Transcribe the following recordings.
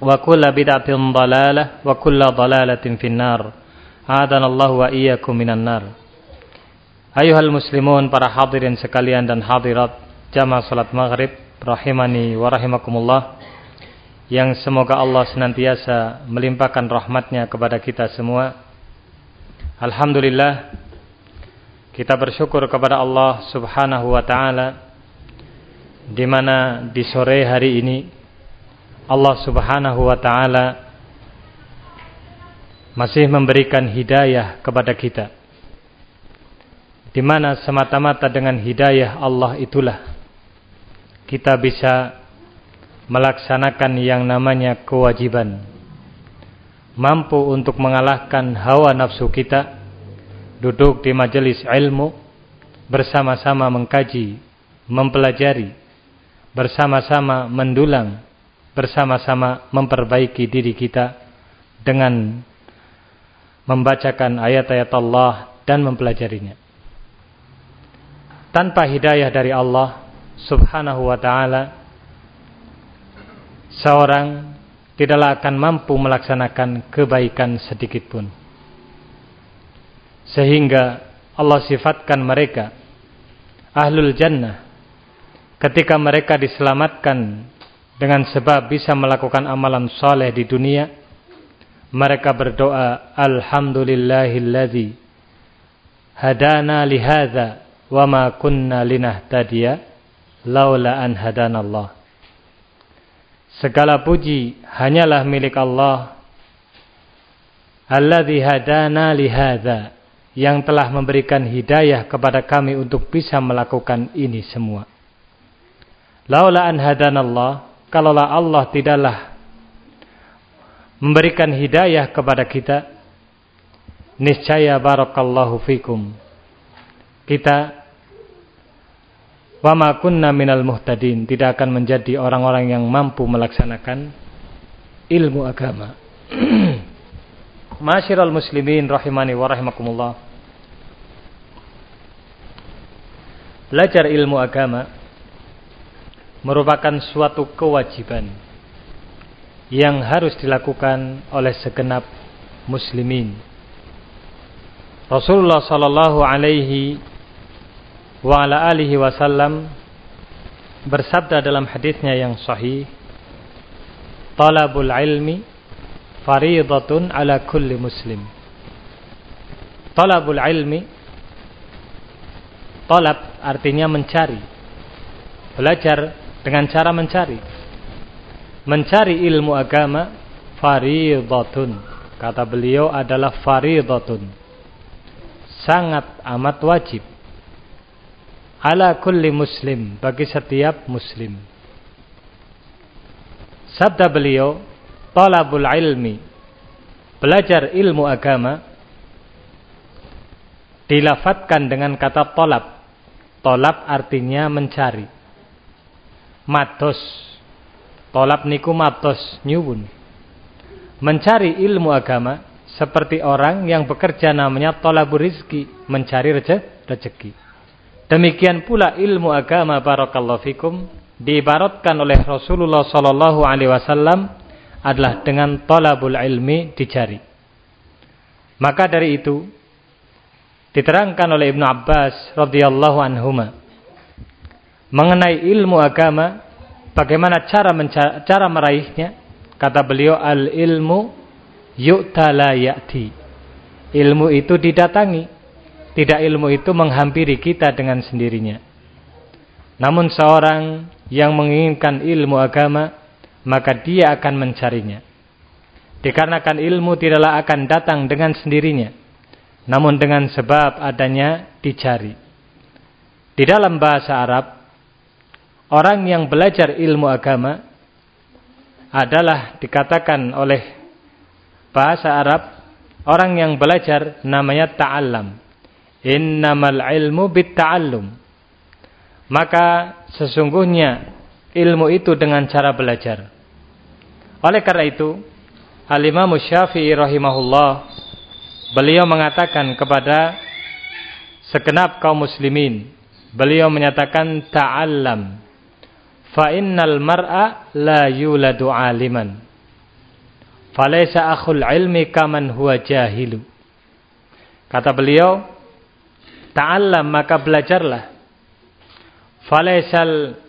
wa kulla bid'atin dalalah wa kulla dalalatin finnar. Adanallahu wa iyyakum minan nar. Ayuhal muslimun para hadirin sekalian dan hadirat jamaah salat maghrib rahimani wa rahimakumullah yang semoga Allah senantiasa melimpahkan rahmatnya kepada kita semua. Alhamdulillah kita bersyukur kepada Allah Subhanahu wa taala di mana di sore hari ini Allah Subhanahu wa taala masih memberikan hidayah kepada kita. Di mana semata-mata dengan hidayah Allah itulah kita bisa melaksanakan yang namanya kewajiban. Mampu untuk mengalahkan hawa nafsu kita, duduk di majelis ilmu, bersama-sama mengkaji, mempelajari, bersama-sama mendulang bersama-sama memperbaiki diri kita dengan membacakan ayat-ayat Allah dan mempelajarinya. Tanpa hidayah dari Allah Subhanahu wa taala seorang tidaklah akan mampu melaksanakan kebaikan sedikit pun. Sehingga Allah sifatkan mereka ahlul jannah ketika mereka diselamatkan dengan sebab bisa melakukan amalan soleh di dunia, mereka berdoa, Alhamdulillahilladzi hadana lihada wa ma kunna linahtadiya laula an hadanallah. Segala puji hanyalah milik Allah. Alladzi hadana lihada yang telah memberikan hidayah kepada kami untuk bisa melakukan ini semua. Laula an hadanallah kalaulah Allah tidaklah memberikan hidayah kepada kita, niscaya barakallahu fikum. Kita wama kunna minal muhtadin tidak akan menjadi orang-orang yang mampu melaksanakan ilmu agama. Masyiral muslimin rahimani wa rahimakumullah. Belajar ilmu agama merupakan suatu kewajiban yang harus dilakukan oleh segenap muslimin. Rasulullah sallallahu alaihi wa ala alihi wasallam bersabda dalam hadisnya yang sahih, "Talabul ilmi fariidatun ala kulli muslim." Talabul ilmi Talab artinya mencari. Belajar dengan cara mencari. Mencari ilmu agama faridatun. Kata beliau adalah faridatun. Sangat amat wajib. ala kulli muslim bagi setiap muslim. Sabda beliau, talabul ilmi, belajar ilmu agama dilafatkan dengan kata tolab. Tolab artinya mencari. Matos. Tolab niku matos nyuwun. Mencari ilmu agama seperti orang yang bekerja namanya tolabur rizki, mencari rezeki. Demikian pula ilmu agama barakallahu fikum diibaratkan oleh Rasulullah sallallahu alaihi wasallam adalah dengan talabul ilmi dicari. Maka dari itu diterangkan oleh Ibnu Abbas radhiyallahu anhuma mengenai ilmu agama bagaimana cara cara meraihnya kata beliau al ilmu yu'ta la ya'ti ilmu itu didatangi tidak ilmu itu menghampiri kita dengan sendirinya namun seorang yang menginginkan ilmu agama, maka dia akan mencarinya. Dikarenakan ilmu tidaklah akan datang dengan sendirinya, namun dengan sebab adanya dicari. Di dalam bahasa Arab, orang yang belajar ilmu agama adalah dikatakan oleh bahasa Arab, orang yang belajar namanya ta'allam. Innamal ilmu bit ta'allum. Maka sesungguhnya ilmu itu dengan cara belajar. Oleh karena itu, Al-Imam Syafi'i rahimahullah beliau mengatakan kepada segenap kaum muslimin, beliau menyatakan ta'allam fa innal mar'a la yuladu aliman. Falaysa akhul ilmi kaman huwa jahilu. Kata beliau, ta'allam maka belajarlah falaisal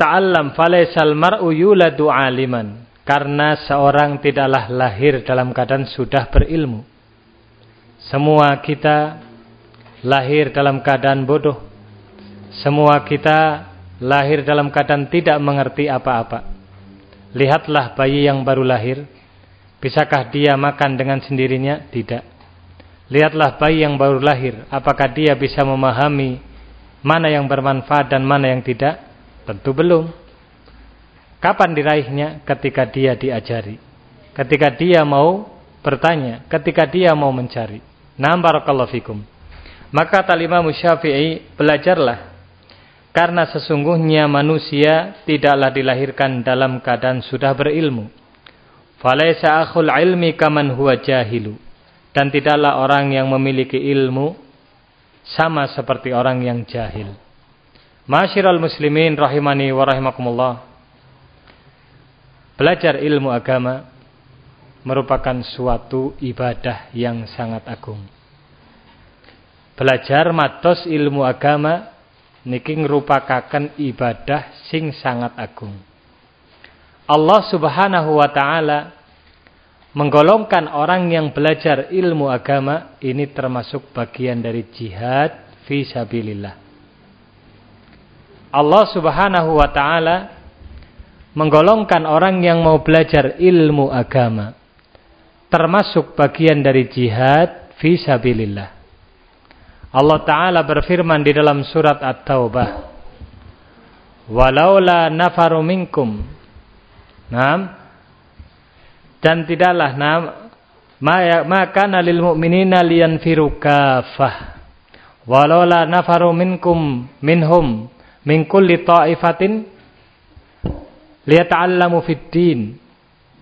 ta'allam falaisal mar'u yuladu aliman karena seorang tidaklah lahir dalam keadaan sudah berilmu semua kita lahir dalam keadaan bodoh semua kita lahir dalam keadaan tidak mengerti apa-apa lihatlah bayi yang baru lahir bisakah dia makan dengan sendirinya tidak lihatlah bayi yang baru lahir apakah dia bisa memahami Mana yang bermanfaat dan mana yang tidak? Tentu belum. Kapan diraihnya? Ketika dia diajari. Ketika dia mau bertanya. Ketika dia mau mencari. Nah, fikum. Mata Imam Syafi'i, belajarlah. Karena sesungguhnya manusia tidaklah dilahirkan dalam keadaan sudah berilmu. Falaisa akhul ilmi kaman huwa jahilu. Dan tidaklah orang yang memiliki ilmu sama seperti orang yang jahil. Masyiral muslimin rahimani wa rahimakumullah. Belajar ilmu agama merupakan suatu ibadah yang sangat agung. Belajar matos ilmu agama niki ngrupakaken ibadah sing sangat agung. Allah Subhanahu wa taala menggolongkan orang yang belajar ilmu agama ini termasuk bagian dari jihad fi sabilillah. Allah Subhanahu wa taala menggolongkan orang yang mau belajar ilmu agama termasuk bagian dari jihad fi sabilillah. Allah taala berfirman di dalam surat At-Taubah, "Walaula nafaru minkum" Naam. Dan tidaklah maka nalil mu'minina liyanfiru kafah. Walaula nafaru minkum minhum min kulli ta'ifatin liyata'allamu fid din.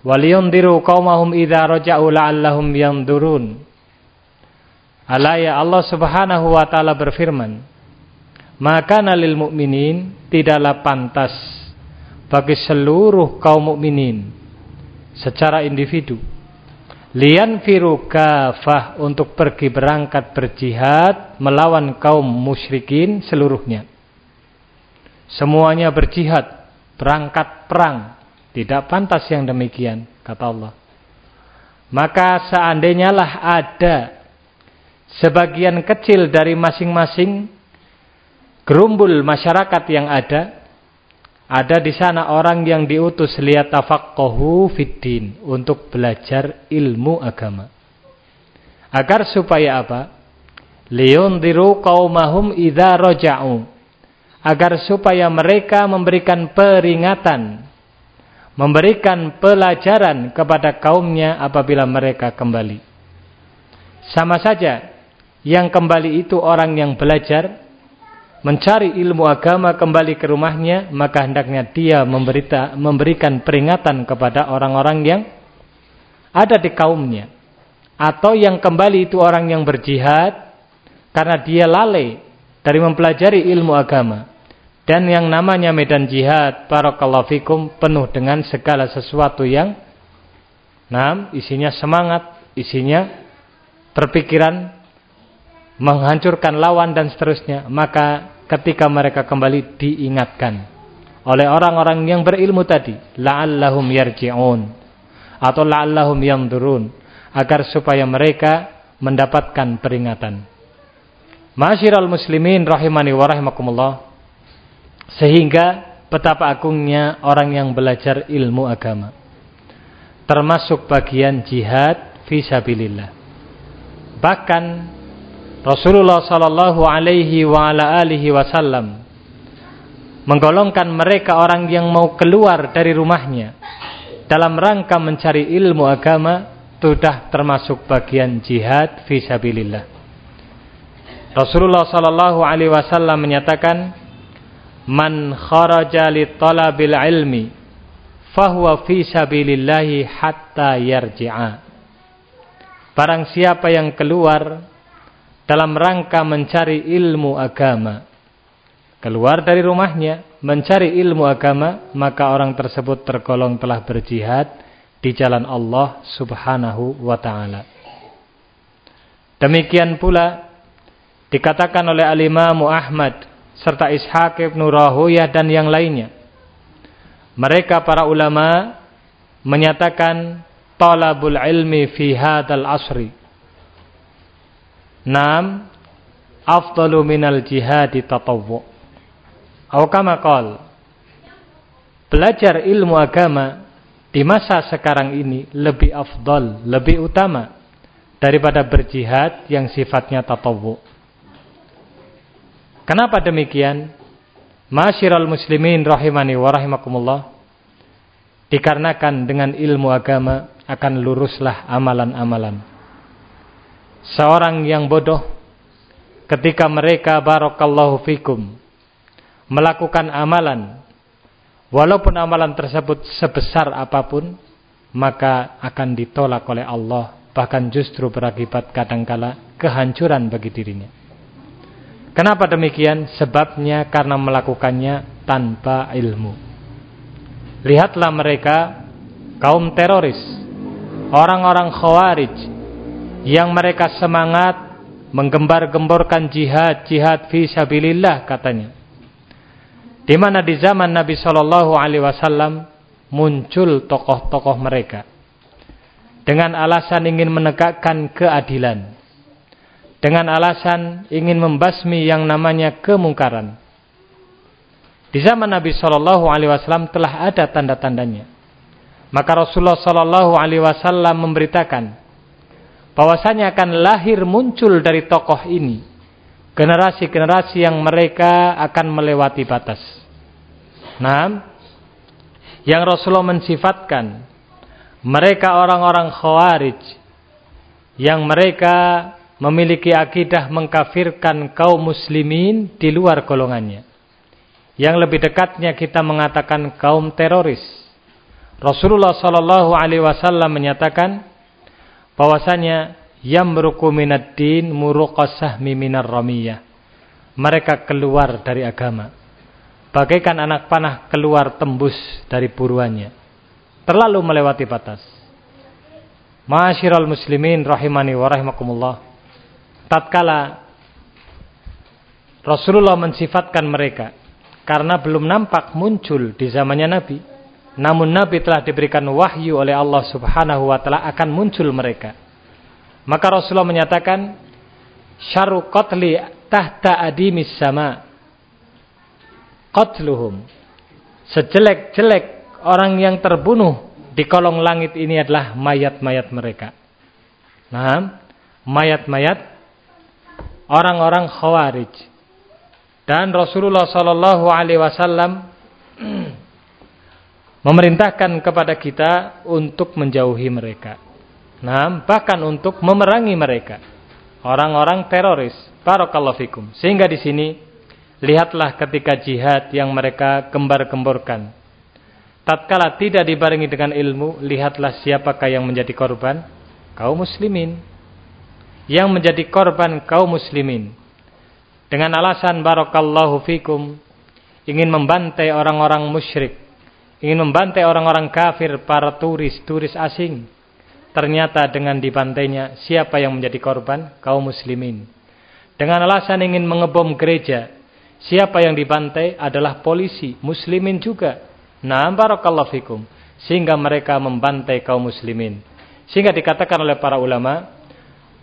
Waliyundiru qaumahum idza la'allahum yandurun Alaya Allah Subhanahu wa taala berfirman maka nalil mu'minin tidaklah pantas bagi seluruh kaum mukminin secara individu. Lian firu kafah untuk pergi berangkat berjihad melawan kaum musyrikin seluruhnya. Semuanya berjihad, berangkat perang. Tidak pantas yang demikian, kata Allah. Maka seandainya lah ada sebagian kecil dari masing-masing gerumbul masyarakat yang ada ada di sana orang yang diutus liyatafaqahu fiddin untuk belajar ilmu agama. Agar supaya apa? liyundiru qaumahum idza raja'u agar supaya mereka memberikan peringatan memberikan pelajaran kepada kaumnya apabila mereka kembali sama saja yang kembali itu orang yang belajar mencari ilmu agama kembali ke rumahnya maka hendaknya dia memberita, memberikan peringatan kepada orang-orang yang ada di kaumnya atau yang kembali itu orang yang berjihad karena dia lalai dari mempelajari ilmu agama. Dan yang namanya medan jihad, barakallahu fikum, penuh dengan segala sesuatu yang nah, isinya semangat, isinya terpikiran menghancurkan lawan dan seterusnya. Maka ketika mereka kembali diingatkan oleh orang-orang yang berilmu tadi, la'allahum yarji'un atau la'allahum yamdurun agar supaya mereka mendapatkan peringatan. Masyiral muslimin rahimani wa rahimakumullah. Sehingga betapa agungnya orang yang belajar ilmu agama. Termasuk bagian jihad fisabilillah. Bahkan Rasulullah sallallahu alaihi wa ala alihi wasallam menggolongkan mereka orang yang mau keluar dari rumahnya dalam rangka mencari ilmu agama sudah termasuk bagian jihad fisabilillah. Rasulullah sallallahu alaihi wasallam menyatakan man kharaja li talabil ilmi fahuwa fi sabilillahi hatta yarji'a. Barang siapa yang keluar dalam rangka mencari ilmu agama, keluar dari rumahnya mencari ilmu agama, maka orang tersebut tergolong telah berjihad di jalan Allah Subhanahu wa taala. Demikian pula dikatakan oleh Al-Imam Ahmad serta Ishaq ibn Rahuyah dan yang lainnya. Mereka para ulama menyatakan talabul ilmi fi hadal asri. Nam afdalu minal jihadi tatawwu. Atau kama qal. Belajar ilmu agama di masa sekarang ini lebih afdal, lebih utama daripada berjihad yang sifatnya tatawwu. Kenapa demikian? Masyiral muslimin rahimani wa rahimakumullah. Dikarenakan dengan ilmu agama akan luruslah amalan-amalan. Seorang yang bodoh ketika mereka barakallahu fikum melakukan amalan walaupun amalan tersebut sebesar apa pun maka akan ditolak oleh Allah bahkan justru berakibat kadangkala kehancuran bagi dirinya. Kenapa demikian? Sebabnya karena melakukannya tanpa ilmu. Lihatlah mereka kaum teroris, orang-orang khawarij yang mereka semangat menggembar-gemborkan jihad, jihad fi sabilillah katanya. Di mana di zaman Nabi Shallallahu alaihi wasallam muncul tokoh-tokoh mereka dengan alasan ingin menegakkan keadilan dengan alasan ingin membasmi yang namanya kemungkaran. Di zaman Nabi Shallallahu Alaihi Wasallam telah ada tanda-tandanya. Maka Rasulullah Shallallahu Alaihi Wasallam memberitakan bahwasanya akan lahir muncul dari tokoh ini generasi-generasi yang mereka akan melewati batas. Nah, yang Rasulullah mensifatkan mereka orang-orang khawarij yang mereka memiliki akidah mengkafirkan kaum muslimin di luar golongannya. Yang lebih dekatnya kita mengatakan kaum teroris. Rasulullah sallallahu alaihi wasallam menyatakan bahwasanya yamruku minad din muruqasahmi minar ramiyah. Mereka keluar dari agama. Bagaikan anak panah keluar tembus dari buruannya. Terlalu melewati batas. Ma'asyiral muslimin rahimani wa tatkala Rasulullah mensifatkan mereka karena belum nampak muncul di zamannya Nabi. Namun Nabi telah diberikan wahyu oleh Allah Subhanahu wa taala akan muncul mereka. Maka Rasulullah menyatakan syarru qatli tahta adimis sama qatluhum. Sejelek-jelek orang yang terbunuh di kolong langit ini adalah mayat-mayat mereka. Nah, mayat-mayat orang-orang Khawarij. Dan Rasulullah sallallahu alaihi wasallam memerintahkan kepada kita untuk menjauhi mereka. Nah, bahkan untuk memerangi mereka. Orang-orang teroris. Barakallahu fikum. Sehingga di sini lihatlah ketika jihad yang mereka kembar-kemborkan. Tatkala tidak dibarengi dengan ilmu, lihatlah siapakah yang menjadi korban? Kaum muslimin. Yang menjadi korban kaum muslimin. Dengan alasan barakallahu fikum ingin membantai orang-orang musyrik, ingin membantai orang-orang kafir, para turis, turis asing. Ternyata dengan dibantainya siapa yang menjadi korban? Kaum muslimin. Dengan alasan ingin mengebom gereja, siapa yang dibantai adalah polisi, muslimin juga. Nah, barakallahu fikum. Sehingga mereka membantai kaum muslimin. Sehingga dikatakan oleh para ulama,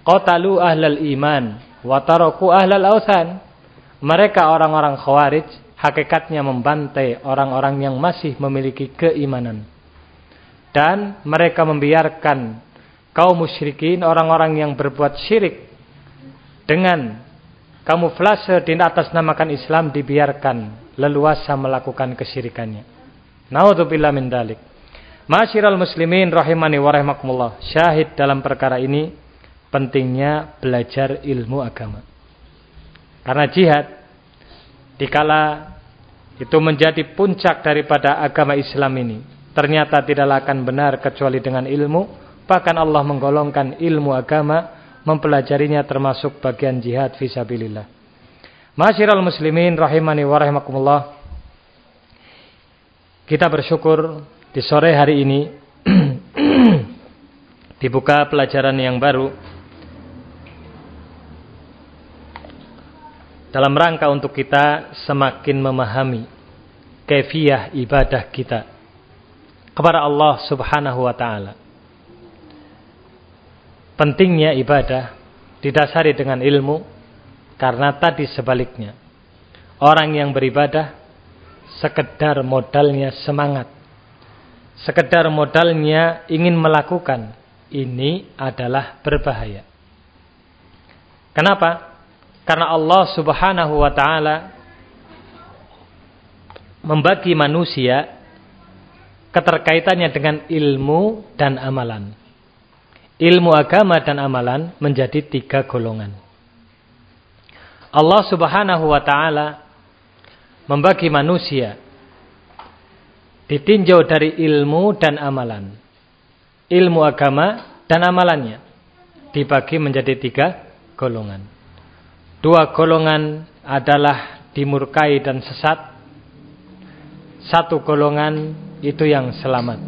qatalu ahlal iman wa taraku ahlal ausan. Mereka orang-orang khawarij hakikatnya membantai orang-orang yang masih memiliki keimanan dan mereka membiarkan kaum musyrikin orang-orang yang berbuat syirik dengan kamuflase di atas namakan Islam dibiarkan leluasa melakukan kesyirikannya. Naudzubillah min dalik. Masyiral muslimin rahimani wa rahimakumullah. Syahid dalam perkara ini pentingnya belajar ilmu agama. Karena jihad dikala itu menjadi puncak daripada agama Islam ini ternyata tidaklah akan benar kecuali dengan ilmu. Bahkan Allah menggolongkan ilmu agama, mempelajarinya termasuk bagian jihad fisabilillah. Masyiral muslimin rahimani wa rahimakumullah. Kita bersyukur di sore hari ini dibuka pelajaran yang baru dalam rangka untuk kita semakin memahami kefiah ibadah kita kepada Allah Subhanahu wa taala. Pentingnya ibadah didasari dengan ilmu karena tadi sebaliknya. Orang yang beribadah sekedar modalnya semangat. Sekedar modalnya ingin melakukan ini adalah berbahaya. Kenapa? Karena Allah Subhanahu wa taala membagi manusia keterkaitannya dengan ilmu dan amalan. Ilmu agama dan amalan menjadi tiga golongan. Allah subhanahu wa ta'ala membagi manusia ditinjau dari ilmu dan amalan. Ilmu agama dan amalannya dibagi menjadi tiga golongan. Dua golongan adalah dimurkai dan sesat. Satu golongan itu yang selamat.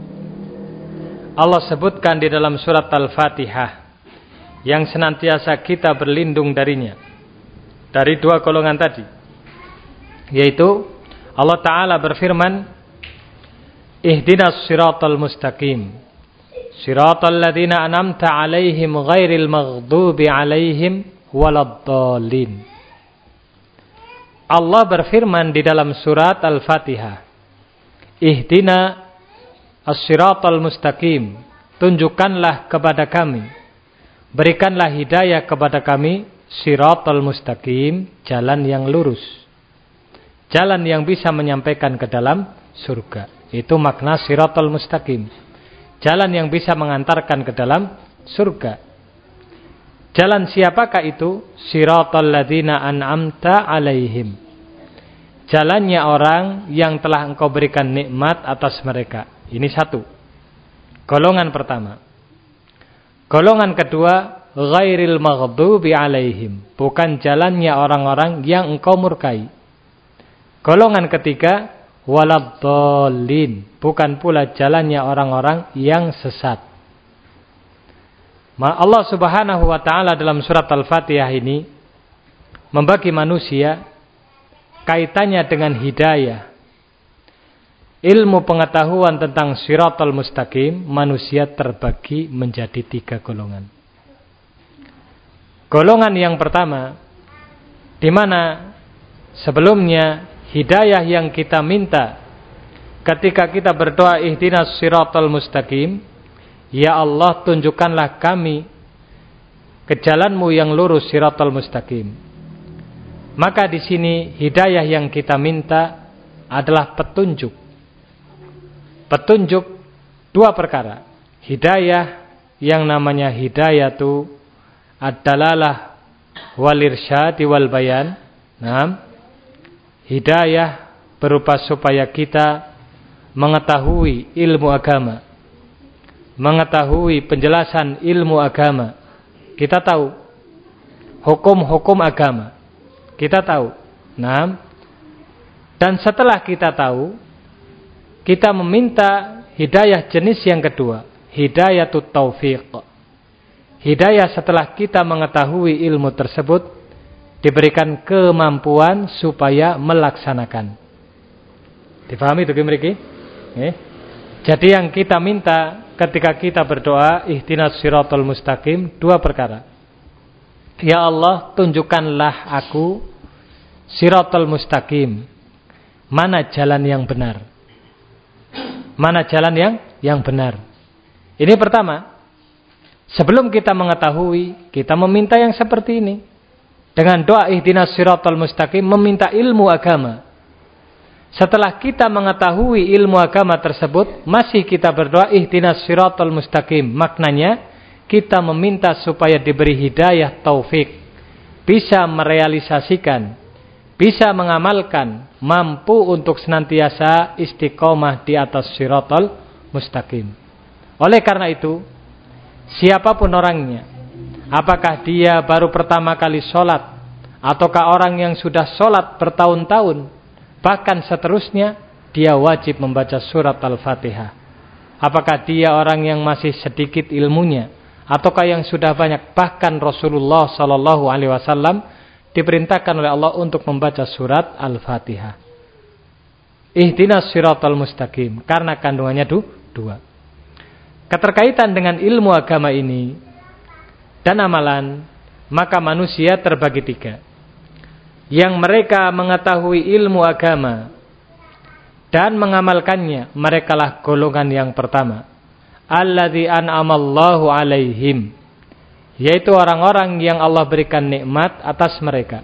Allah sebutkan di dalam surat Al-Fatihah yang senantiasa kita berlindung darinya dari dua golongan tadi yaitu Allah taala berfirman Ihdinas siratal mustaqim siratal ladzina an'amta 'alaihim ghairil maghdubi 'alaihim waladdallin Allah berfirman di dalam surat Al-Fatihah Ihdina as-siratal mustaqim. Tunjukkanlah kepada kami. Berikanlah hidayah kepada kami siratal mustaqim, jalan yang lurus. Jalan yang bisa menyampaikan ke dalam surga. Itu makna siratal mustaqim. Jalan yang bisa mengantarkan ke dalam surga. Jalan siapakah itu? Siratal ladzina an'amta alaihim jalannya orang yang telah engkau berikan nikmat atas mereka. Ini satu. Golongan pertama. Golongan kedua, ghairil maghdubi alaihim. Bukan jalannya orang-orang yang engkau murkai. Golongan ketiga, waladhalin. Bukan pula jalannya orang-orang yang sesat. Allah subhanahu wa ta'ala dalam surat Al-Fatihah ini membagi manusia kaitannya dengan hidayah. Ilmu pengetahuan tentang siratal mustaqim, manusia terbagi menjadi tiga golongan. Golongan yang pertama, di mana sebelumnya hidayah yang kita minta ketika kita berdoa ihdinas siratal mustaqim, ya Allah tunjukkanlah kami ke jalanmu yang lurus siratal mustaqim Maka di sini hidayah yang kita minta adalah petunjuk. Petunjuk dua perkara. Hidayah yang namanya hidayah itu adalah walirsyadi wal bayan. Nah, hidayah berupa supaya kita mengetahui ilmu agama. Mengetahui penjelasan ilmu agama. Kita tahu hukum-hukum agama. Kita tahu. Nah, dan setelah kita tahu, kita meminta hidayah jenis yang kedua, hidayah taufiq. Hidayah setelah kita mengetahui ilmu tersebut diberikan kemampuan supaya melaksanakan. Difahami itu Gimriki? Eh? Jadi yang kita minta ketika kita berdoa ihtinas siratal mustaqim dua perkara. Ya Allah, tunjukkanlah aku siratal mustaqim. Mana jalan yang benar? Mana jalan yang yang benar? Ini pertama. Sebelum kita mengetahui, kita meminta yang seperti ini. Dengan doa ihdinas siratal mustaqim meminta ilmu agama. Setelah kita mengetahui ilmu agama tersebut, masih kita berdoa ihdinas siratal mustaqim. Maknanya kita meminta supaya diberi hidayah taufik, bisa merealisasikan, bisa mengamalkan, mampu untuk senantiasa istiqomah di atas siratal mustaqim. Oleh karena itu, siapa pun orangnya, apakah dia baru pertama kali sholat, ataukah orang yang sudah sholat bertahun-tahun, bahkan seterusnya, dia wajib membaca surat Al-Fatihah. Apakah dia orang yang masih sedikit ilmunya, ataukah yang sudah banyak bahkan Rasulullah sallallahu alaihi wasallam diperintahkan oleh Allah untuk membaca surat Al-Fatihah. Ihdinas siratal mustaqim karena kandungannya du, dua. Keterkaitan dengan ilmu agama ini dan amalan maka manusia terbagi tiga. Yang mereka mengetahui ilmu agama dan mengamalkannya, merekalah golongan yang pertama alladzi an'amallahu alaihim yaitu orang-orang yang Allah berikan nikmat atas mereka.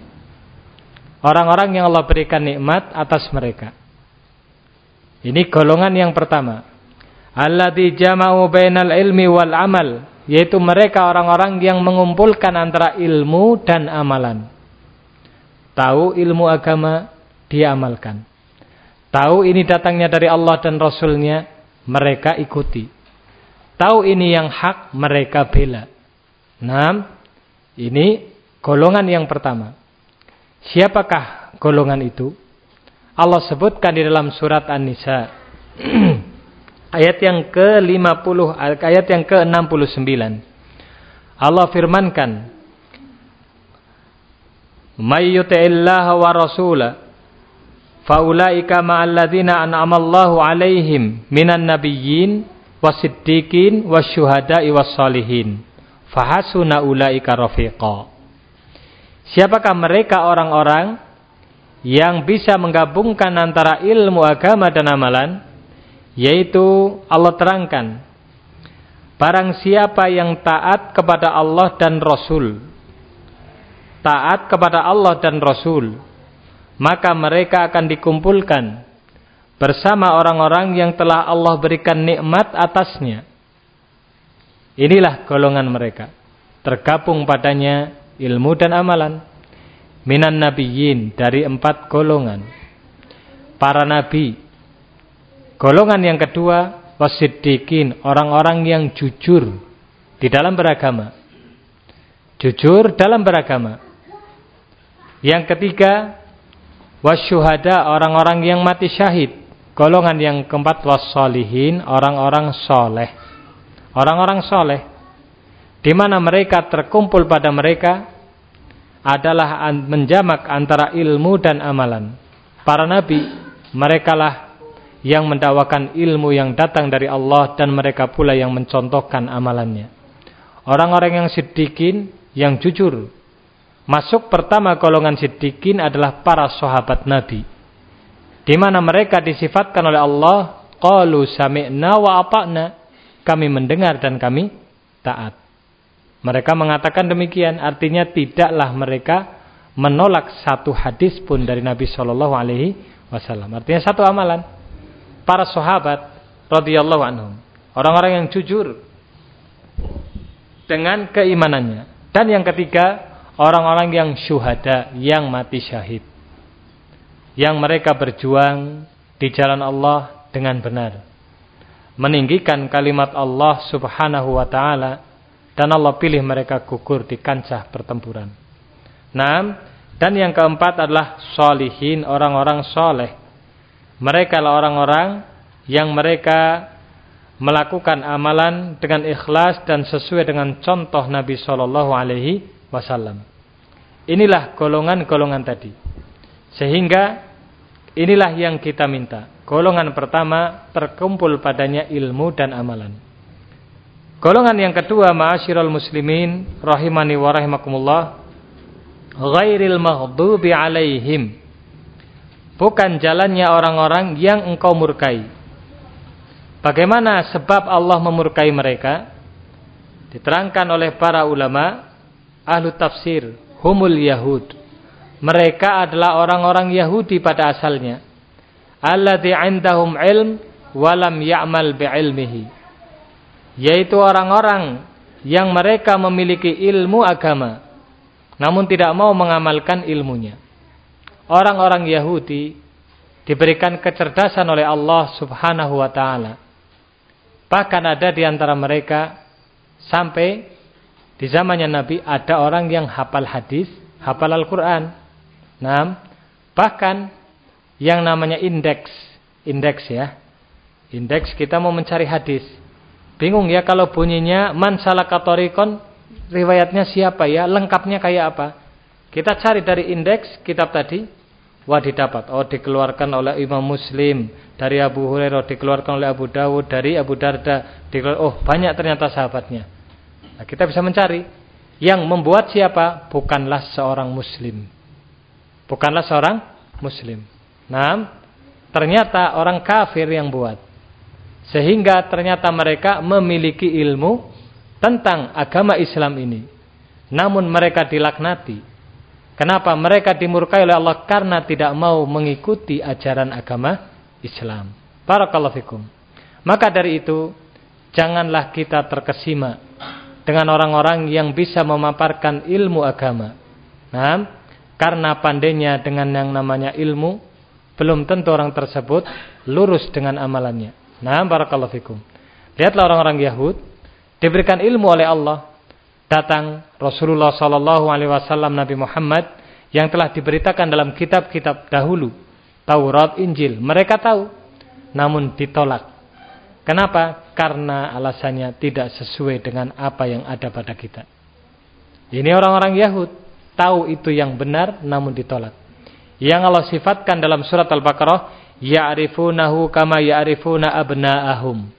Orang-orang yang Allah berikan nikmat atas mereka. Ini golongan yang pertama. Alladzi jama'u bainal ilmi wal amal, yaitu mereka orang-orang yang mengumpulkan antara ilmu dan amalan. Tahu ilmu agama, dia amalkan. Tahu ini datangnya dari Allah dan Rasulnya, mereka ikuti. Tahu ini yang hak mereka bela. Nah, ini golongan yang pertama. Siapakah golongan itu? Allah sebutkan di dalam surat An-Nisa. ayat yang ke-50, ayat yang ke-69. Allah firmankan, "May yuti'illaha wa rasula faulaika ma'al ladzina an'ama Allahu 'alaihim minan nabiyyin wasiddiqin wasyuhada'i wassalihin fahasuna ulaika rafiqa. Siapakah mereka orang-orang yang bisa menggabungkan antara ilmu agama dan amalan yaitu Allah terangkan barang siapa yang taat kepada Allah dan Rasul taat kepada Allah dan Rasul maka mereka akan dikumpulkan bersama orang-orang yang telah Allah berikan nikmat atasnya. Inilah golongan mereka. Tergabung padanya ilmu dan amalan. Minan nabiyyin dari empat golongan. Para nabi. Golongan yang kedua wasiddiqin, orang-orang yang jujur di dalam beragama. Jujur dalam beragama. Yang ketiga wasyuhada, orang-orang yang mati syahid Golongan yang keempat wassalihin, orang-orang soleh. Orang-orang soleh. Di mana mereka terkumpul pada mereka adalah menjamak antara ilmu dan amalan. Para nabi, merekalah yang mendakwakan ilmu yang datang dari Allah dan mereka pula yang mencontohkan amalannya. Orang-orang yang sidikin, yang jujur. Masuk pertama golongan sidikin adalah para sahabat nabi di mana mereka disifatkan oleh Allah qalu sami'na wa ata'na kami mendengar dan kami taat mereka mengatakan demikian artinya tidaklah mereka menolak satu hadis pun dari Nabi Shallallahu Alaihi Wasallam. Artinya satu amalan. Para sahabat radhiyallahu anhum, orang-orang yang jujur dengan keimanannya. Dan yang ketiga, orang-orang yang syuhada, yang mati syahid. Yang mereka berjuang di jalan Allah dengan benar. Meninggikan kalimat Allah subhanahu wa ta'ala. Dan Allah pilih mereka gugur di kancah pertempuran. Nah, dan yang keempat adalah solihin, orang-orang soleh. Mereka lah orang-orang yang mereka melakukan amalan dengan ikhlas dan sesuai dengan contoh Nabi Shallallahu Alaihi Wasallam. Inilah golongan-golongan tadi. Sehingga inilah yang kita minta. Golongan pertama terkumpul padanya ilmu dan amalan. Golongan yang kedua, ma'asyiral muslimin rahimani wa rahimakumullah, ghairil maghdubi alaihim bukan jalannya orang-orang yang engkau murkai bagaimana sebab Allah memurkai mereka diterangkan oleh para ulama ahlu tafsir humul yahud mereka adalah orang-orang Yahudi pada asalnya alladzi indahum ilm walam ya'mal bi'ilmihi yaitu orang-orang yang mereka memiliki ilmu agama namun tidak mau mengamalkan ilmunya. Orang-orang Yahudi diberikan kecerdasan oleh Allah Subhanahu wa taala. Bahkan ada di antara mereka sampai di zamannya Nabi ada orang yang hafal hadis, hafal Al-Qur'an. Nah, bahkan yang namanya indeks, indeks ya. Indeks kita mau mencari hadis. Bingung ya kalau bunyinya man salaka riwayatnya siapa ya, lengkapnya kayak apa. Kita cari dari indeks kitab tadi, wah didapat. Oh dikeluarkan oleh Imam Muslim, dari Abu Hurairah, dikeluarkan oleh Abu Dawud, dari Abu Darda. Oh banyak ternyata sahabatnya. Nah, kita bisa mencari. Yang membuat siapa? Bukanlah seorang Muslim. Bukanlah seorang Muslim. Nah, ternyata orang kafir yang buat. Sehingga ternyata mereka memiliki ilmu tentang agama Islam ini. Namun mereka dilaknati. Kenapa? Mereka dimurkai oleh Allah karena tidak mau mengikuti ajaran agama Islam. Barakallahu fikum. Maka dari itu, janganlah kita terkesima dengan orang-orang yang bisa memaparkan ilmu agama. Nah, karena pandainya dengan yang namanya ilmu, belum tentu orang tersebut lurus dengan amalannya. Nah, barakallahu fikum. Lihatlah orang-orang Yahud diberikan ilmu oleh Allah datang Rasulullah sallallahu alaihi wasallam Nabi Muhammad yang telah diberitakan dalam kitab-kitab dahulu Taurat, Injil. Mereka tahu namun ditolak. Kenapa? Karena alasannya tidak sesuai dengan apa yang ada pada kita. Ini orang-orang Yahud tahu itu yang benar namun ditolak. Yang Allah sifatkan dalam surat Al-Baqarah, ya'rifunahu kama ya'rifuna abna'ahum.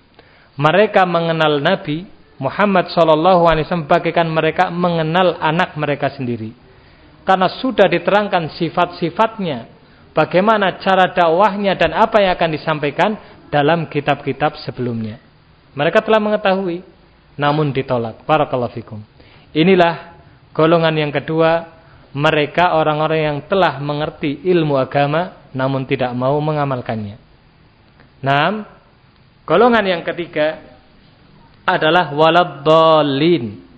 Mereka mengenal Nabi Muhammad Shallallahu Alaihi Wasallam bagaikan mereka mengenal anak mereka sendiri, karena sudah diterangkan sifat-sifatnya, bagaimana cara dakwahnya dan apa yang akan disampaikan dalam kitab-kitab sebelumnya. Mereka telah mengetahui, namun ditolak. Barakallahu. Inilah golongan yang kedua, mereka orang-orang yang telah mengerti ilmu agama, namun tidak mau mengamalkannya. Nah, golongan yang ketiga adalah dolin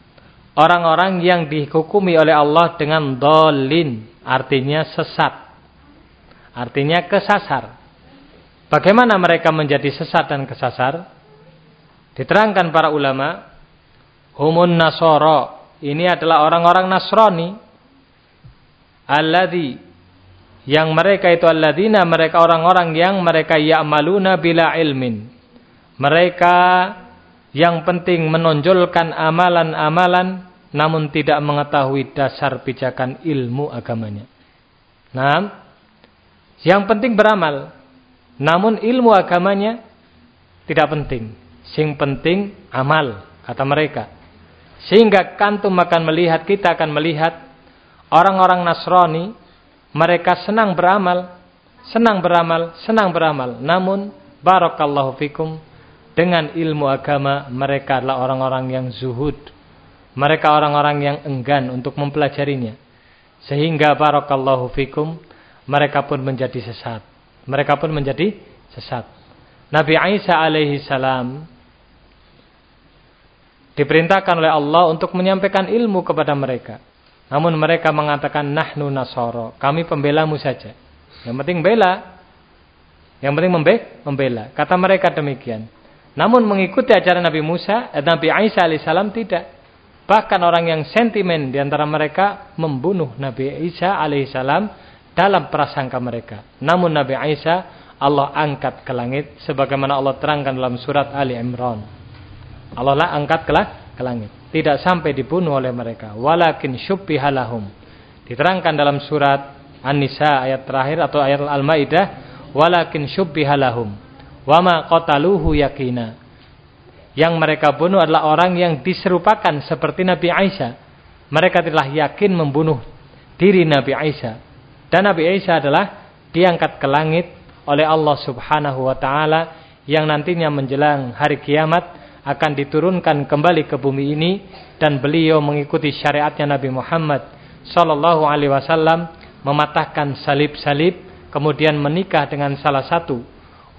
Orang-orang yang dihukumi oleh Allah dengan dolin. Artinya sesat. Artinya kesasar. Bagaimana mereka menjadi sesat dan kesasar? Diterangkan para ulama. Humun nasoro. Ini adalah orang-orang Nasrani. Alladhi. Yang mereka itu alladina. Mereka orang-orang yang mereka ya'maluna bila ilmin. Mereka yang penting menonjolkan amalan-amalan namun tidak mengetahui dasar pijakan ilmu agamanya. Nah, yang penting beramal, namun ilmu agamanya tidak penting. Sing penting amal, kata mereka. Sehingga kantum akan melihat, kita akan melihat orang-orang Nasrani, mereka senang beramal, senang beramal, senang beramal. Namun, barakallahu fikum, dengan ilmu agama mereka adalah orang-orang yang zuhud. Mereka orang-orang yang enggan untuk mempelajarinya. Sehingga barakallahu fikum mereka pun menjadi sesat. Mereka pun menjadi sesat. Nabi Isa alaihi salam diperintahkan oleh Allah untuk menyampaikan ilmu kepada mereka. Namun mereka mengatakan nahnu nasoro, kami pembelamu saja. Yang penting bela. Yang penting membe membela. Kata mereka demikian. Namun mengikuti ajaran Nabi Musa, eh, Nabi Isa alaihissalam tidak. Bahkan orang yang sentimen di antara mereka membunuh Nabi Isa alaihissalam dalam prasangka mereka. Namun Nabi Isa Allah angkat ke langit sebagaimana Allah terangkan dalam surat Ali Imran. Allah lah angkat ke, ke langit. Tidak sampai dibunuh oleh mereka. Walakin syubbihalahum. Diterangkan dalam surat An-Nisa ayat terakhir atau ayat Al-Maidah. Walakin syubbihalahum Wama qataluhu yakina. Yang mereka bunuh adalah orang yang diserupakan seperti Nabi Aisyah. Mereka telah yakin membunuh diri Nabi Aisyah. Dan Nabi Aisyah adalah diangkat ke langit oleh Allah Subhanahu wa taala yang nantinya menjelang hari kiamat akan diturunkan kembali ke bumi ini dan beliau mengikuti syariatnya Nabi Muhammad sallallahu alaihi wasallam mematahkan salib-salib kemudian menikah dengan salah satu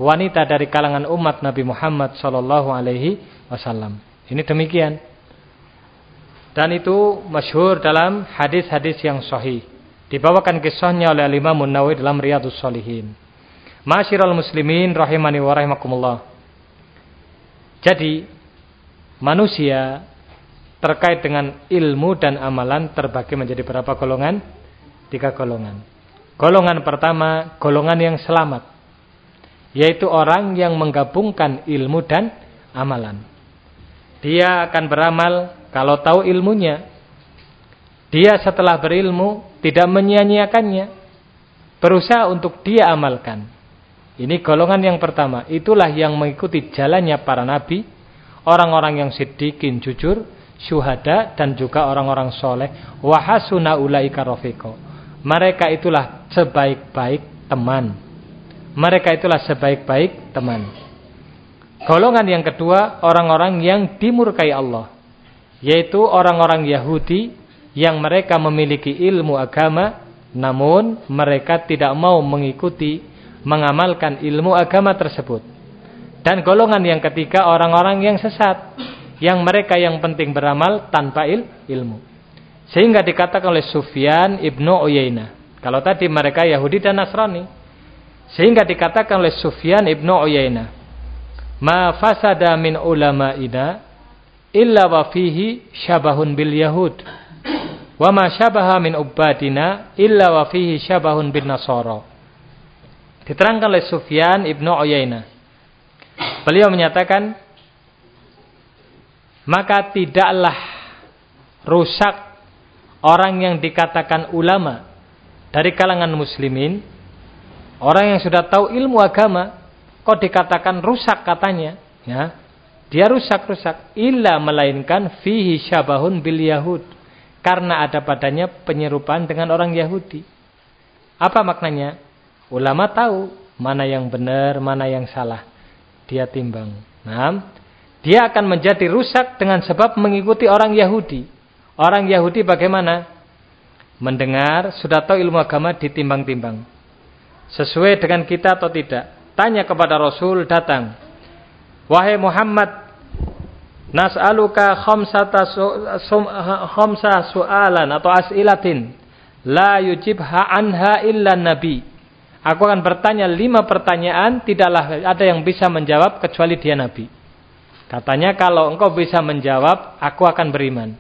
wanita dari kalangan umat Nabi Muhammad sallallahu alaihi wasallam. Ini demikian. Dan itu masyhur dalam hadis-hadis yang sahih. Dibawakan kisahnya oleh Imam Nawawi dalam Riyadhus Shalihin. Masyiral muslimin rahimani wa rahimakumullah. Jadi manusia terkait dengan ilmu dan amalan terbagi menjadi berapa golongan? Tiga golongan. Golongan pertama, golongan yang selamat yaitu orang yang menggabungkan ilmu dan amalan. Dia akan beramal kalau tahu ilmunya. Dia setelah berilmu tidak menyia-nyiakannya. Berusaha untuk dia amalkan. Ini golongan yang pertama. Itulah yang mengikuti jalannya para nabi, orang-orang yang sidikin jujur, syuhada dan juga orang-orang soleh. Wahasuna ulaika rafiqo. Mereka itulah sebaik-baik teman mereka itulah sebaik-baik teman. Golongan yang kedua, orang-orang yang dimurkai Allah. Yaitu orang-orang Yahudi yang mereka memiliki ilmu agama, namun mereka tidak mau mengikuti, mengamalkan ilmu agama tersebut. Dan golongan yang ketiga, orang-orang yang sesat. Yang mereka yang penting beramal tanpa il ilmu. Sehingga dikatakan oleh Sufyan ibnu Uyainah. Kalau tadi mereka Yahudi dan Nasrani. Sehingga dikatakan oleh Sufyan ibnu Uyainah, "Ma fasada min ulama'ina illa wa fihi syabahun bil yahud." Wa ma syabaha min ubadina illa wa fihi syabahun bin nasara. Diterangkan oleh Sufyan ibnu Uyainah. Beliau menyatakan, maka tidaklah rusak orang yang dikatakan ulama dari kalangan muslimin Orang yang sudah tahu ilmu agama, kok dikatakan rusak katanya, ya. Dia rusak-rusak illa melainkan fihi syabahun bil yahud. Karena ada padanya penyerupaan dengan orang Yahudi. Apa maknanya? Ulama tahu mana yang benar, mana yang salah. Dia timbang. Nah, dia akan menjadi rusak dengan sebab mengikuti orang Yahudi. Orang Yahudi bagaimana? Mendengar, sudah tahu ilmu agama ditimbang-timbang sesuai dengan kita atau tidak. Tanya kepada Rasul datang. Wahai Muhammad, nas'aluka khamsata su, su'alan atau as'ilatin la yujibha anha illa nabi. Aku akan bertanya lima pertanyaan, tidaklah ada yang bisa menjawab kecuali dia nabi. Katanya kalau engkau bisa menjawab, aku akan beriman.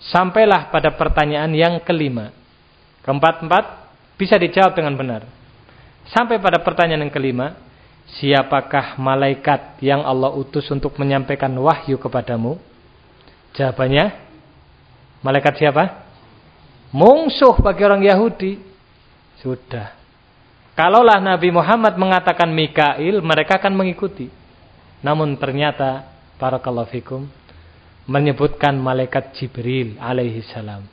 Sampailah pada pertanyaan yang kelima. Keempat-empat bisa dijawab dengan benar. Sampai pada pertanyaan yang kelima, siapakah malaikat yang Allah utus untuk menyampaikan wahyu kepadamu? Jawabannya, malaikat siapa? Mungsuh bagi orang Yahudi. Sudah. Kalaulah Nabi Muhammad mengatakan Mikail, mereka akan mengikuti. Namun ternyata, barakallahu fikum, menyebutkan malaikat Jibril alaihi salam.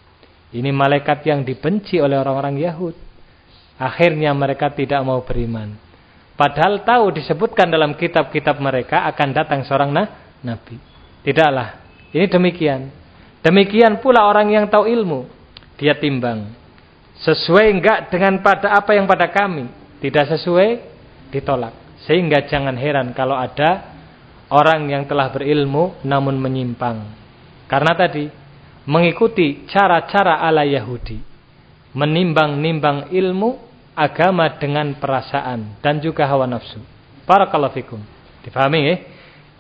Ini malaikat yang dibenci oleh orang-orang Yahudi. Akhirnya mereka tidak mau beriman. Padahal tahu disebutkan dalam kitab-kitab mereka akan datang seorang nah, nabi. Tidaklah. Ini demikian. Demikian pula orang yang tahu ilmu. Dia timbang. Sesuai enggak dengan pada apa yang pada kami? Tidak sesuai, ditolak. Sehingga jangan heran kalau ada orang yang telah berilmu namun menyimpang. Karena tadi mengikuti cara-cara ala Yahudi. Menimbang-nimbang ilmu agama dengan perasaan dan juga hawa nafsu. Barakallahu fikum. Difahami ya?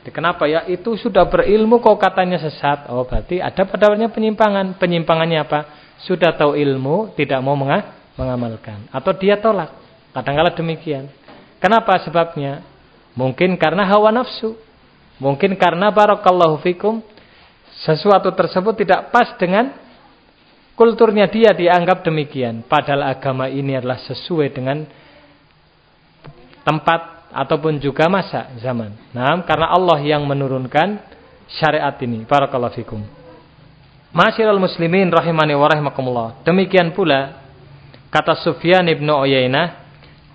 Kenapa ya? Itu sudah berilmu kok katanya sesat. Oh, berarti ada padanya penyimpangan. Penyimpangannya apa? Sudah tahu ilmu, tidak mau mengamalkan atau dia tolak. Kadang-kala demikian. Kenapa sebabnya? Mungkin karena hawa nafsu. Mungkin karena barakallahu fikum sesuatu tersebut tidak pas dengan kulturnya dia dianggap demikian. Padahal agama ini adalah sesuai dengan tempat ataupun juga masa zaman. Nah, karena Allah yang menurunkan syariat ini. Barakallahu fikum. Masyiral muslimin rahimani wa rahimakumullah. Demikian pula kata Sufyan ibnu Uyainah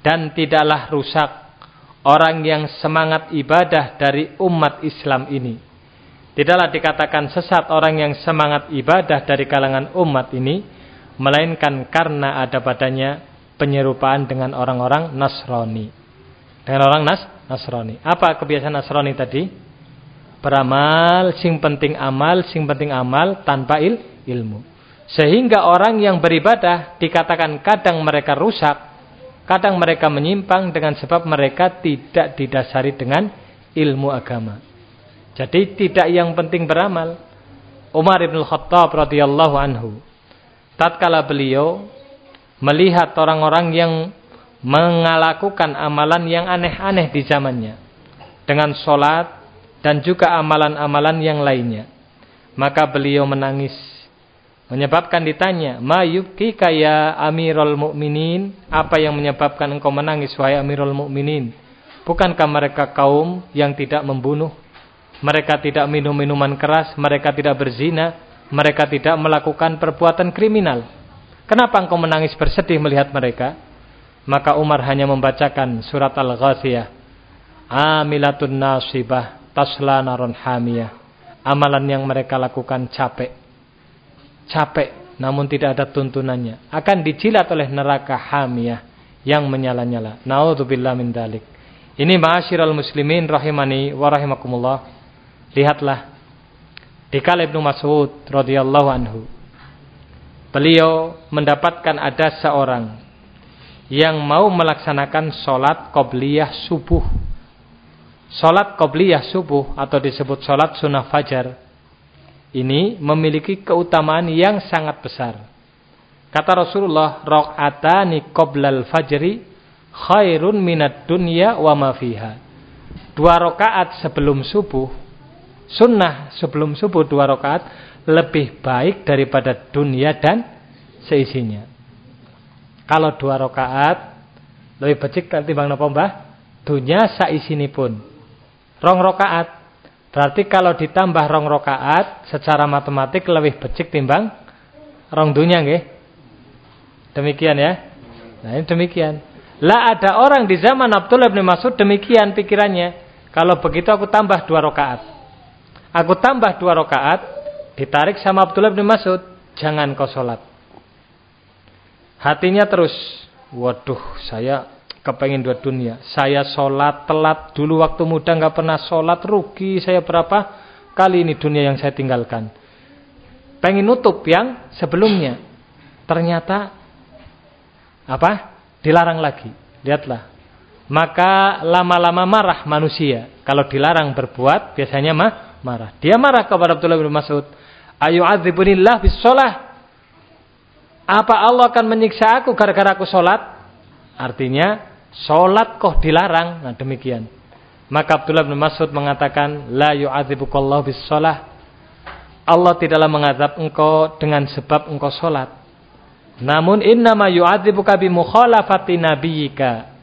dan tidaklah rusak orang yang semangat ibadah dari umat Islam ini Tidaklah dikatakan sesat orang yang semangat ibadah dari kalangan umat ini, melainkan karena ada padanya penyerupaan dengan orang-orang Nasrani. Dengan orang Nas Nasrani. Apa kebiasaan Nasrani tadi? Beramal, sing penting amal, sing penting amal tanpa il, ilmu. Sehingga orang yang beribadah dikatakan kadang mereka rusak, kadang mereka menyimpang dengan sebab mereka tidak didasari dengan ilmu agama. Jadi tidak yang penting beramal. Umar bin Khattab radhiyallahu anhu tatkala beliau melihat orang-orang yang mengalakukan amalan yang aneh-aneh di zamannya dengan solat dan juga amalan-amalan yang lainnya maka beliau menangis menyebabkan ditanya ma yubkika ya amirul mukminin apa yang menyebabkan engkau menangis wahai amirul mukminin bukankah mereka kaum yang tidak membunuh mereka tidak minum minuman keras, mereka tidak berzina, mereka tidak melakukan perbuatan kriminal. Kenapa engkau menangis bersedih melihat mereka? Maka Umar hanya membacakan surat Al-Ghaziyah. Amilatun nasibah tasla narun hamiyah. Amalan yang mereka lakukan capek. Capek namun tidak ada tuntunannya. Akan dijilat oleh neraka hamiyah yang menyala-nyala. Naudzubillah min dalik. Ini ma'asyiral muslimin rahimani wa rahimakumullah. Lihatlah di kala Ibnu Mas'ud radhiyallahu anhu. Beliau mendapatkan ada seorang yang mau melaksanakan sholat qobliyah subuh. Sholat qobliyah subuh atau disebut sholat sunnah fajar ini memiliki keutamaan yang sangat besar. Kata Rasulullah, rakaatani qoblal fajri khairun minat dunya wa ma fiha. Dua rakaat sebelum subuh sunnah sebelum subuh dua rakaat lebih baik daripada dunia dan seisinya. Kalau dua rakaat lebih becik ketimbang napa Mbah? Dunia saisini pun. Rong rakaat. Berarti kalau ditambah rong rakaat secara matematik lebih becik timbang rong dunia nggih. Demikian ya. Nah, ini demikian. Lah ada orang di zaman Abdullah bin Mas'ud demikian pikirannya. Kalau begitu aku tambah dua rakaat. Aku tambah dua rakaat, ditarik sama Abdullah bin Mas'ud, jangan kau sholat. Hatinya terus, waduh saya kepengen dua dunia. Saya sholat telat dulu waktu muda nggak pernah sholat rugi saya berapa kali ini dunia yang saya tinggalkan. Pengen nutup yang sebelumnya, ternyata apa? Dilarang lagi. Lihatlah. Maka lama-lama marah manusia. Kalau dilarang berbuat biasanya mah marah. Dia marah kepada Abdullah bin Mas'ud. Ayu adzibunillah bis sholah. Apa Allah akan menyiksa aku gara-gara aku sholat? Artinya, sholat kok dilarang. Nah demikian. Maka Abdullah bin Mas'ud mengatakan, La yu'adzibukallahu bis sholah. Allah tidaklah mengazab engkau dengan sebab engkau sholat. Namun innama yu'adzibuka bi mukhalafati nabiyyika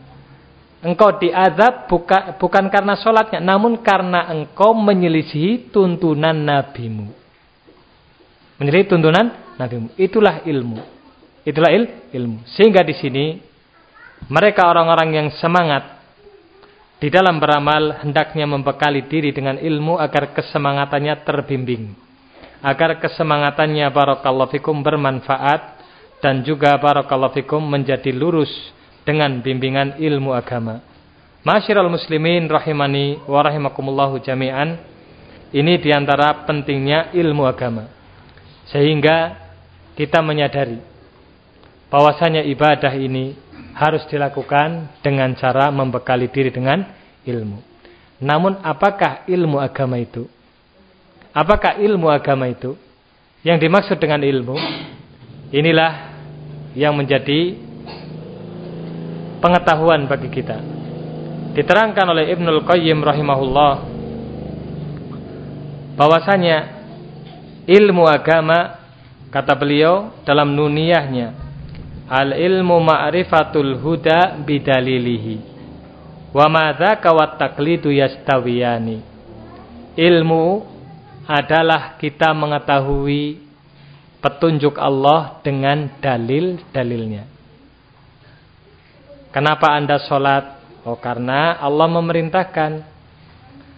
Engkau diazab buka, bukan karena sholatnya, namun karena engkau menyelisihi tuntunan nabimu. Menyelisihi tuntunan nabimu. Itulah ilmu. Itulah il, ilmu. Sehingga di sini mereka orang-orang yang semangat di dalam beramal hendaknya membekali diri dengan ilmu agar kesemangatannya terbimbing. Agar kesemangatannya barakallahu fikum bermanfaat dan juga barakallahu fikum menjadi lurus dengan bimbingan ilmu agama. Masyiral muslimin rahimani wa rahimakumullahu jami'an. Ini di antara pentingnya ilmu agama. Sehingga kita menyadari bahwasanya ibadah ini harus dilakukan dengan cara membekali diri dengan ilmu. Namun apakah ilmu agama itu? Apakah ilmu agama itu? Yang dimaksud dengan ilmu inilah yang menjadi pengetahuan bagi kita. Diterangkan oleh Ibnul Qayyim rahimahullah bahwasanya ilmu agama kata beliau dalam nuniyahnya al ilmu ma'rifatul huda bidalilihi wa madzaka wat taqlidu yastawiyani ilmu adalah kita mengetahui petunjuk Allah dengan dalil-dalilnya Kenapa anda sholat? Oh karena Allah memerintahkan.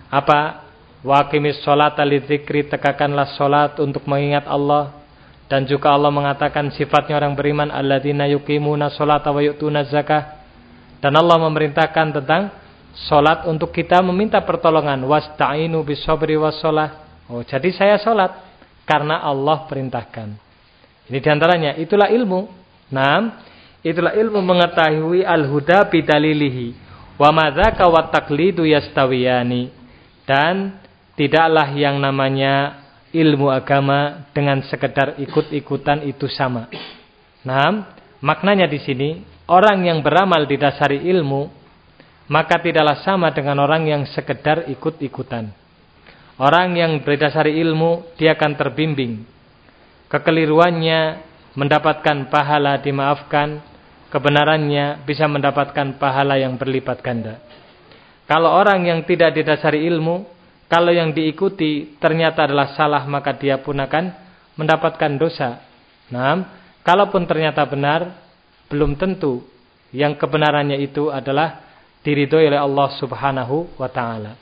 Apa? Waqimis sholat alidzikri tegakkanlah sholat untuk mengingat Allah. Dan juga Allah mengatakan sifatnya orang beriman. Alladzina yuqimuna sholata wa yu'tuna zakah. Dan Allah memerintahkan tentang sholat untuk kita meminta pertolongan. Wasta'inu bisobri wassolah. Oh jadi saya sholat. Karena Allah perintahkan. Ini di antaranya. Itulah ilmu. Nah Itulah ilmu mengetahui al-huda bidalilihi. Wa madzaka wa taqlidu yastawiyani. Dan tidaklah yang namanya ilmu agama dengan sekedar ikut-ikutan itu sama. Nah, maknanya di sini orang yang beramal didasari ilmu maka tidaklah sama dengan orang yang sekedar ikut-ikutan. Orang yang berdasari ilmu dia akan terbimbing. Kekeliruannya mendapatkan pahala dimaafkan kebenarannya bisa mendapatkan pahala yang berlipat ganda. Kalau orang yang tidak didasari ilmu, kalau yang diikuti ternyata adalah salah, maka dia pun akan mendapatkan dosa. Nah, kalaupun ternyata benar, belum tentu yang kebenarannya itu adalah diridhoi oleh Allah Subhanahu wa taala.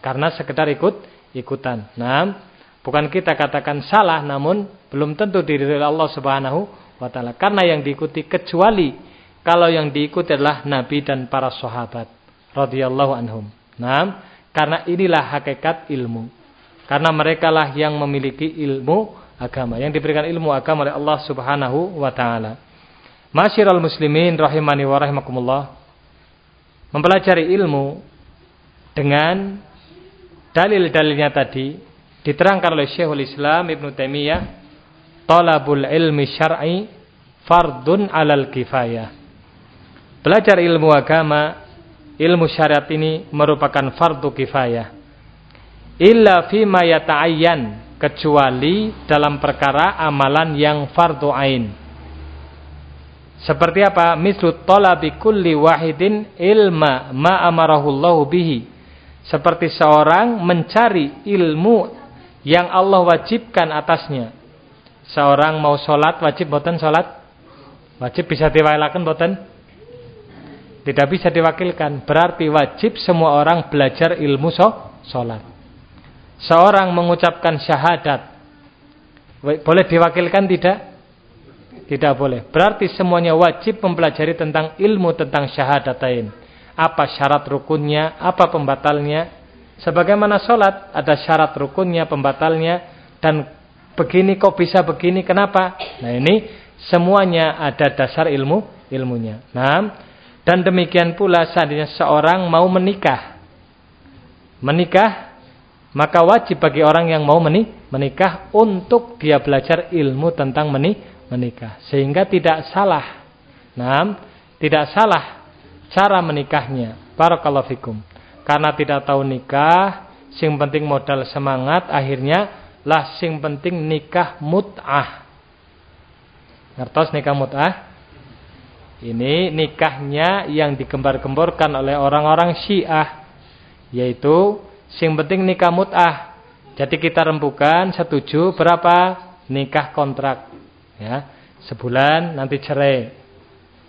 Karena sekedar ikut ikutan. Nah, bukan kita katakan salah namun belum tentu diridhoi oleh Allah Subhanahu wa taala. Karena yang diikuti kecuali kalau yang diikuti adalah Nabi dan para sahabat radhiyallahu anhum. Nah, karena inilah hakikat ilmu. Karena mereka lah yang memiliki ilmu agama, yang diberikan ilmu agama oleh Allah Subhanahu wa taala. Masyiral muslimin rahimani wa rahimakumullah. Mempelajari ilmu dengan dalil-dalilnya tadi diterangkan oleh Syekhul Islam Ibn Taimiyah, talabul ilmi syar'i fardun alal kifayah. Belajar ilmu agama, ilmu syariat ini merupakan fardu kifayah. Illa fima yata'ayyan, kecuali dalam perkara amalan yang fardu ain. Seperti apa? Mislu talabi kulli wahidin ilma ma amarahullahu bihi. Seperti seorang mencari ilmu yang Allah wajibkan atasnya. Seorang mau sholat, wajib boten sholat? Wajib bisa diwailakan boten? Tidak bisa diwakilkan. Berarti wajib semua orang belajar ilmu sholat. Seorang mengucapkan syahadat. Boleh diwakilkan tidak? Tidak boleh. Berarti semuanya wajib mempelajari tentang ilmu tentang syahadatain. Apa syarat rukunnya, apa pembatalnya. Sebagaimana sholat, ada syarat rukunnya, pembatalnya. Dan begini kok bisa begini, kenapa? Nah ini semuanya ada dasar ilmu ilmunya. Nah, dan demikian pula seandainya seorang mau menikah. Menikah, maka wajib bagi orang yang mau menikah untuk dia belajar ilmu tentang menikah. Sehingga tidak salah. Nah, tidak salah cara menikahnya. Barakallahu fikum. Karena tidak tahu nikah, sing penting modal semangat, akhirnya lah sing penting nikah mut'ah. Ngertos nikah mut'ah? Ini nikahnya yang digembar-gemborkan oleh orang-orang Syiah. Yaitu sing penting nikah mut'ah. Jadi kita rembukan setuju berapa nikah kontrak. Ya, sebulan nanti cerai.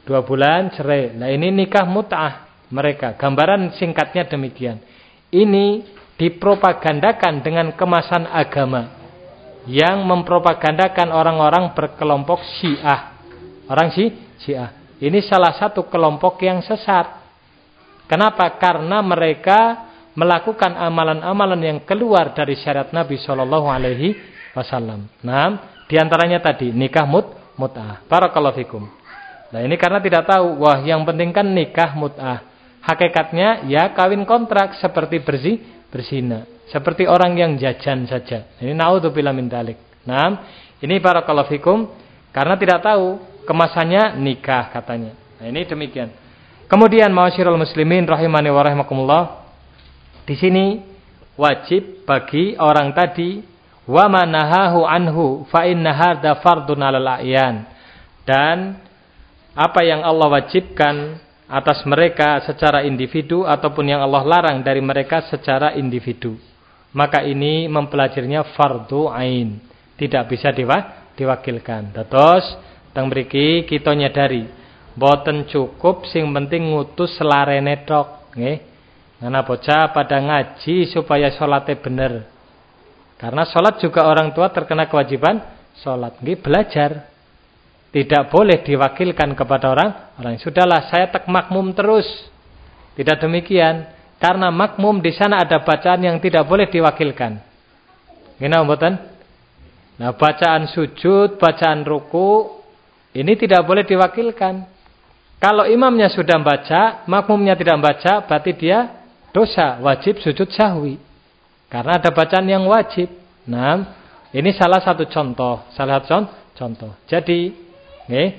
Dua bulan cerai. Nah ini nikah mut'ah mereka. Gambaran singkatnya demikian. Ini dipropagandakan dengan kemasan agama yang mempropagandakan orang-orang berkelompok Syiah orang Syiah. Ini salah satu kelompok yang sesat. Kenapa? Karena mereka melakukan amalan-amalan yang keluar dari syariat Nabi Shallallahu Alaihi Wasallam. Nah, di antaranya tadi nikah mut mut'ah. Barakallahu fikum. Nah ini karena tidak tahu, wah yang penting kan nikah mut'ah. Hakikatnya ya kawin kontrak seperti bersih bersina, seperti orang yang jajan saja. Ini naudzubillah min dalik. Nah, ini barakallahu fikum karena tidak tahu kemasannya nikah katanya. Nah, ini demikian. Kemudian ma'asyiral muslimin rahimani wa rahimakumullah. Di sini wajib bagi orang tadi wa manahahu anhu fa inna hadza fardun 'alal a'yan. Dan apa yang Allah wajibkan atas mereka secara individu ataupun yang Allah larang dari mereka secara individu. Maka ini mempelajarinya fardu ain, tidak bisa diwa diwakilkan. Terus teng mriki kita nyadari boten cukup sing penting ngutus selarene tok, nggih. Ngana bocah pada ngaji supaya salatnya bener. Karena salat juga orang tua terkena kewajiban salat, nggih belajar. Tidak boleh diwakilkan kepada orang orang. Sudahlah, saya tak makmum terus. Tidak demikian. Karena makmum di sana ada bacaan yang tidak boleh diwakilkan. Gimana mboten? Nah, bacaan sujud, bacaan ruku ini tidak boleh diwakilkan. Kalau imamnya sudah baca, makmumnya tidak baca, berarti dia dosa, wajib sujud sahwi. Karena ada bacaan yang wajib. Nah, ini salah satu contoh, salah satu contoh. Jadi, nih,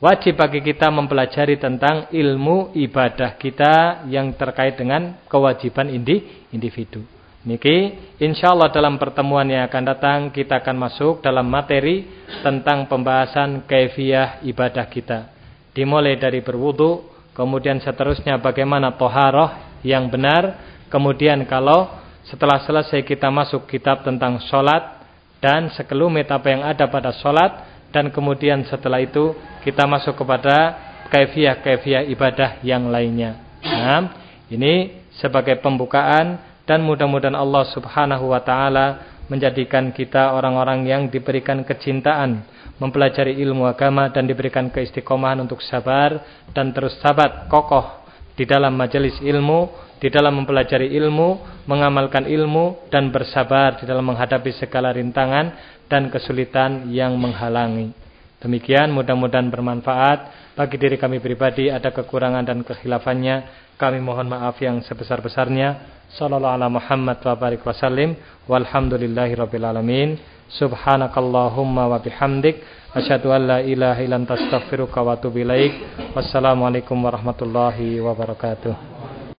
wajib bagi kita mempelajari tentang ilmu ibadah kita yang terkait dengan kewajiban individu. Niki insyaallah dalam pertemuan yang akan datang kita akan masuk dalam materi tentang pembahasan kaifiah ibadah kita. Dimulai dari berwudu, kemudian seterusnya bagaimana toharoh yang benar, kemudian kalau setelah selesai kita masuk kitab tentang sholat dan sekelumit apa yang ada pada sholat dan kemudian setelah itu kita masuk kepada kaifiah-kaifiah ibadah yang lainnya. Nah, ini sebagai pembukaan dan mudah-mudahan Allah Subhanahu wa taala menjadikan kita orang-orang yang diberikan kecintaan mempelajari ilmu agama dan diberikan keistiqomahan untuk sabar dan terus sabat kokoh di dalam majelis ilmu, di dalam mempelajari ilmu, mengamalkan ilmu dan bersabar di dalam menghadapi segala rintangan dan kesulitan yang menghalangi. Demikian mudah-mudahan bermanfaat bagi diri kami pribadi ada kekurangan dan kehilafannya kami mohon maaf yang sebesar-besarnya. Sallallahu ala Muhammad wa barik wasallim. Walhamdulillahi rabbil alamin. Subhanakallahumma wa bihamdik. Asyhadu an la ilaha illa anta astaghfiruka wa atubu ilaik. Wassalamualaikum warahmatullahi wabarakatuh.